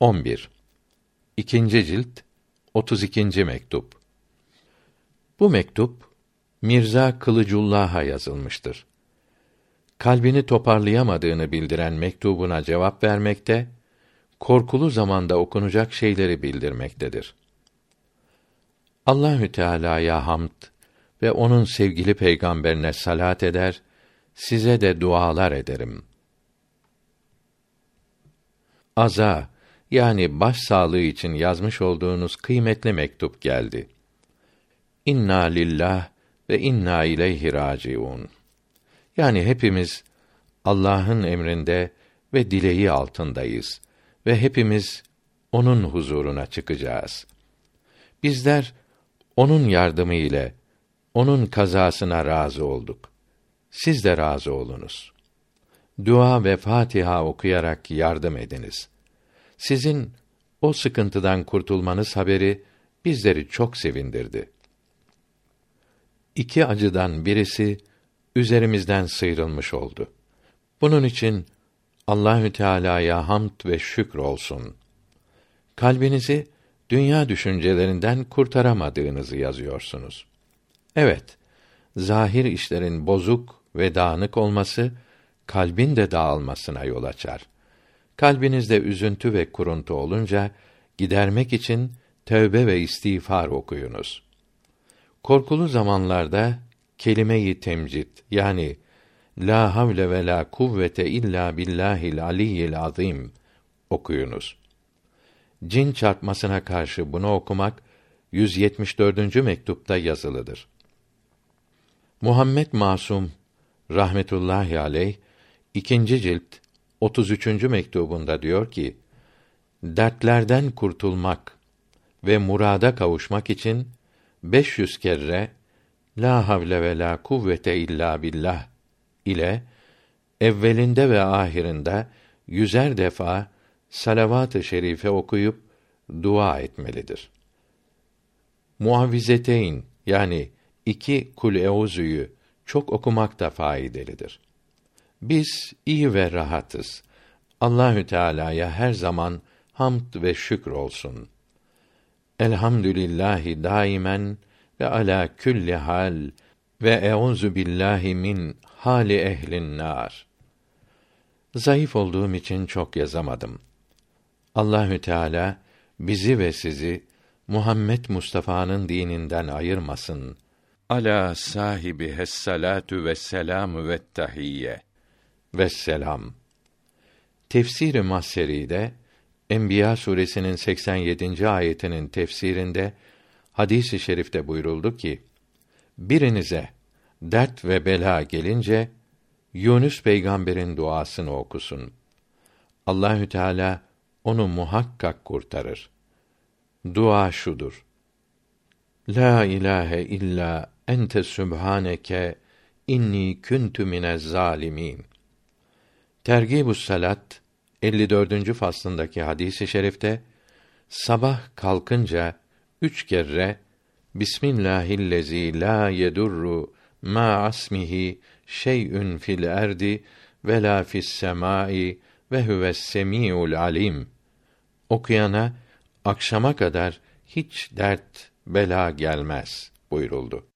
11. İkinci cilt 32. mektup. Bu mektup Mirza Kılıcullah'a yazılmıştır. Kalbini toparlayamadığını bildiren mektubuna cevap vermekte, korkulu zamanda okunacak şeyleri bildirmektedir. Allahü Teala'ya hamd ve onun sevgili peygamberine salat eder, size de dualar ederim. Aza yani baş sağlığı için yazmış olduğunuz kıymetli mektup geldi. İnna lillah ve inna ileyhi raciun. Yani hepimiz Allah'ın emrinde ve dileği altındayız ve hepimiz onun huzuruna çıkacağız. Bizler onun yardımı ile onun kazasına razı olduk. Siz de razı olunuz. Dua ve Fatiha okuyarak yardım ediniz. Sizin o sıkıntıdan kurtulmanız haberi bizleri çok sevindirdi. İki acıdan birisi üzerimizden sıyrılmış oldu. Bunun için Allahü Teala'ya hamd ve şükür olsun. Kalbinizi dünya düşüncelerinden kurtaramadığınızı yazıyorsunuz. Evet, zahir işlerin bozuk ve dağınık olması kalbin de dağılmasına yol açar. Kalbinizde üzüntü ve kuruntu olunca gidermek için tövbe ve istiğfar okuyunuz. Korkulu zamanlarda kelime-i temcid yani la havle ve la kuvvete illa billahil aliyyil azim okuyunuz. Cin çarpmasına karşı bunu okumak 174. mektupta yazılıdır. Muhammed Masum rahmetullahi aleyh ikinci cilt 33. mektubunda diyor ki: Dertlerden kurtulmak ve murada kavuşmak için 500 kere la havle ve la kuvvete illa billah ile evvelinde ve ahirinde yüzer defa salavat-ı şerife okuyup dua etmelidir. Muavvizeteyn yani iki kul euzü'yü çok okumak da faydalıdır. Biz iyi ve rahatız. Allahü Teala'ya her zaman hamd ve şükür olsun. Elhamdülillahi daimen ve ala külli hal ve euzu billahi min hali ehlin nar. Zayıf olduğum için çok yazamadım. Allahü Teala bizi ve sizi Muhammed Mustafa'nın dininden ayırmasın. Ala sahibi hessalatu ve selam ve tahiyye ve selam. Tefsir-i Mahseri'de Enbiya suresinin 87. ayetinin tefsirinde hadisi i şerifte buyuruldu ki: Birinize dert ve bela gelince Yunus peygamberin duasını okusun. Allahü Teala onu muhakkak kurtarır. Dua şudur: La ilahe illa ente sübhaneke inni kuntu minez zalimin. Tergibus salat 54. faslındaki hadisi şerifte sabah kalkınca üç kere Bismillahillezî la yedurru ma asmihi şey'ün fil erdi ve la fis semai ve huves semiul alim okuyana akşama kadar hiç dert bela gelmez buyuruldu.